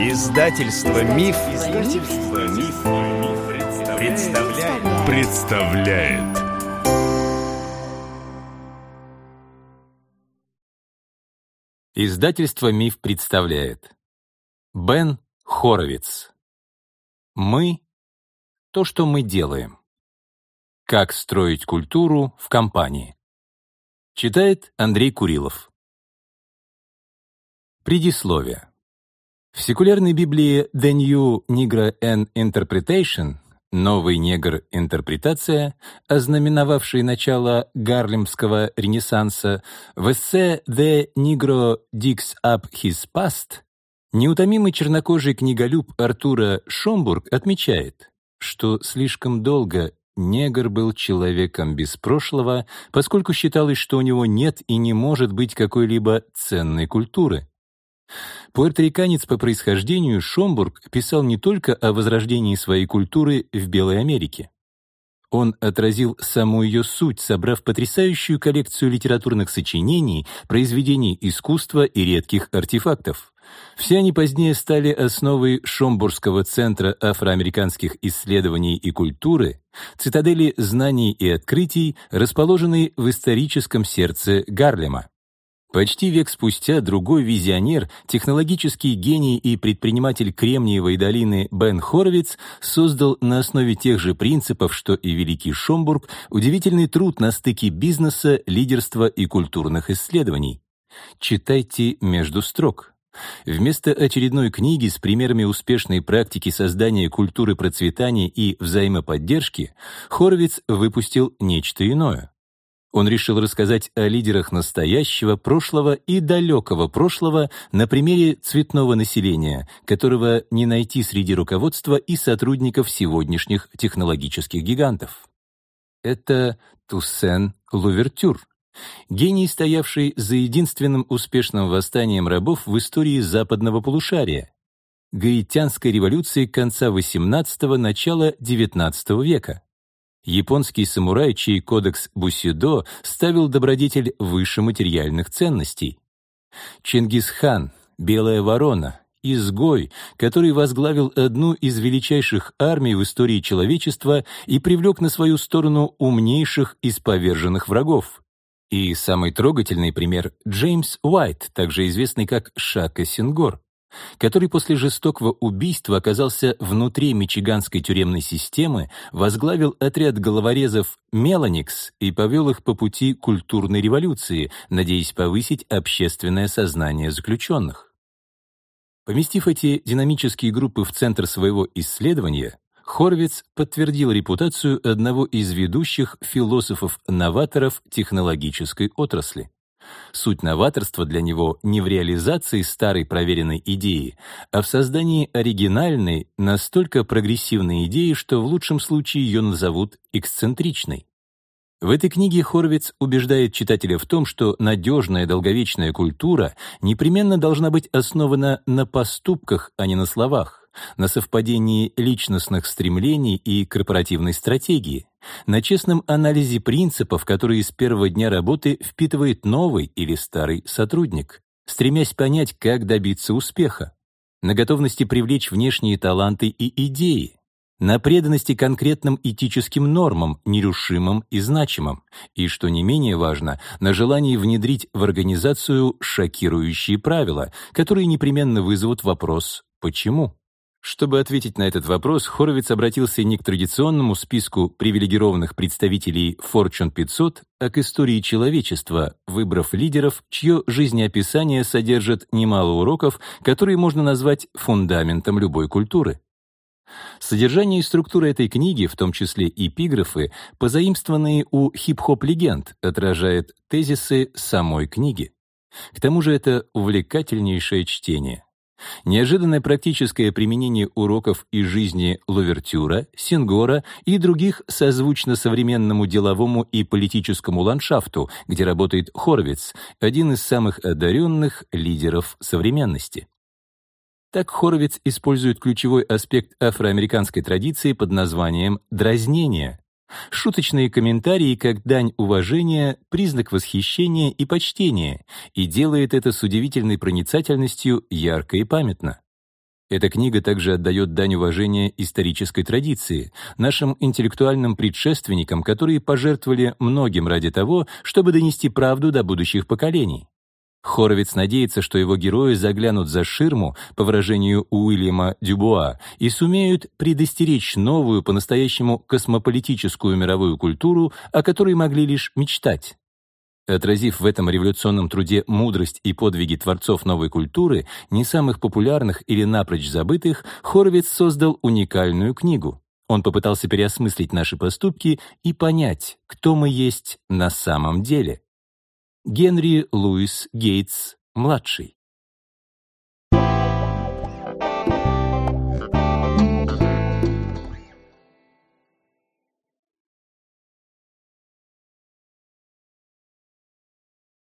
Издательство Миф, Издательство Миф, представляет. представляет. Издательство Миф представляет. Бен Хоровиц. Мы — то, что мы делаем. Как строить культуру в компании. Читает Андрей Курилов. Предисловие. В секулярной Библии The New Negro and Interpretation «Новый негр. Интерпретация», ознаменовавший начало Гарлемского ренессанса, в эссе «The Negro Digs Up His Past» неутомимый чернокожий книголюб Артура Шомбург отмечает, что слишком долго негр был человеком без прошлого, поскольку считалось, что у него нет и не может быть какой-либо ценной культуры. Пуэрториканец по происхождению Шомбург писал не только о возрождении своей культуры в Белой Америке. Он отразил саму ее суть, собрав потрясающую коллекцию литературных сочинений, произведений искусства и редких артефактов. Все они позднее стали основой Шомбургского центра афроамериканских исследований и культуры, цитадели знаний и открытий, расположенной в историческом сердце Гарлема. Почти век спустя другой визионер, технологический гений и предприниматель Кремниевой долины Бен Хоровиц создал на основе тех же принципов, что и Великий Шомбург, удивительный труд на стыке бизнеса, лидерства и культурных исследований. Читайте между строк. Вместо очередной книги с примерами успешной практики создания культуры процветания и взаимоподдержки Хоровиц выпустил нечто иное. Он решил рассказать о лидерах настоящего, прошлого и далекого прошлого на примере цветного населения, которого не найти среди руководства и сотрудников сегодняшних технологических гигантов. Это Туссен Лувертюр, гений, стоявший за единственным успешным восстанием рабов в истории западного полушария, гаитянской революции конца XVIII – начала XIX века. Японский самурай, чей кодекс Бусидо ставил добродетель выше материальных ценностей. Чингисхан, Белая ворона, изгой, который возглавил одну из величайших армий в истории человечества и привлек на свою сторону умнейших из поверженных врагов. И самый трогательный пример — Джеймс Уайт, также известный как Шака Сингор который после жестокого убийства оказался внутри мичиганской тюремной системы, возглавил отряд головорезов «Меланикс» и повел их по пути культурной революции, надеясь повысить общественное сознание заключенных. Поместив эти динамические группы в центр своего исследования, Хорвиц подтвердил репутацию одного из ведущих философов-новаторов технологической отрасли. Суть новаторства для него не в реализации старой проверенной идеи, а в создании оригинальной, настолько прогрессивной идеи, что в лучшем случае ее назовут эксцентричной. В этой книге Хорвиц убеждает читателя в том, что надежная долговечная культура непременно должна быть основана на поступках, а не на словах на совпадении личностных стремлений и корпоративной стратегии, на честном анализе принципов, которые с первого дня работы впитывает новый или старый сотрудник, стремясь понять, как добиться успеха, на готовности привлечь внешние таланты и идеи, на преданности конкретным этическим нормам, нерушимым и значимым, и, что не менее важно, на желании внедрить в организацию шокирующие правила, которые непременно вызовут вопрос «почему?». Чтобы ответить на этот вопрос, Хоровиц обратился не к традиционному списку привилегированных представителей Fortune 500, а к истории человечества, выбрав лидеров, чье жизнеописание содержит немало уроков, которые можно назвать фундаментом любой культуры. Содержание и структура этой книги, в том числе эпиграфы, позаимствованные у хип-хоп-легенд, отражает тезисы самой книги. К тому же это увлекательнейшее чтение. Неожиданное практическое применение уроков из жизни Лувертюра, Сингора и других созвучно современному деловому и политическому ландшафту, где работает Хорвиц, один из самых одаренных лидеров современности. Так Хорвиц использует ключевой аспект афроамериканской традиции под названием «дразнение», Шуточные комментарии как дань уважения, признак восхищения и почтения, и делает это с удивительной проницательностью ярко и памятно. Эта книга также отдает дань уважения исторической традиции, нашим интеллектуальным предшественникам, которые пожертвовали многим ради того, чтобы донести правду до будущих поколений. Хоровиц надеется, что его герои заглянут за ширму, по выражению Уильяма Дюбуа, и сумеют предостеречь новую, по-настоящему космополитическую мировую культуру, о которой могли лишь мечтать. Отразив в этом революционном труде мудрость и подвиги творцов новой культуры, не самых популярных или напрочь забытых, Хоровиц создал уникальную книгу. Он попытался переосмыслить наши поступки и понять, кто мы есть на самом деле. Генри Луис Гейтс, младший.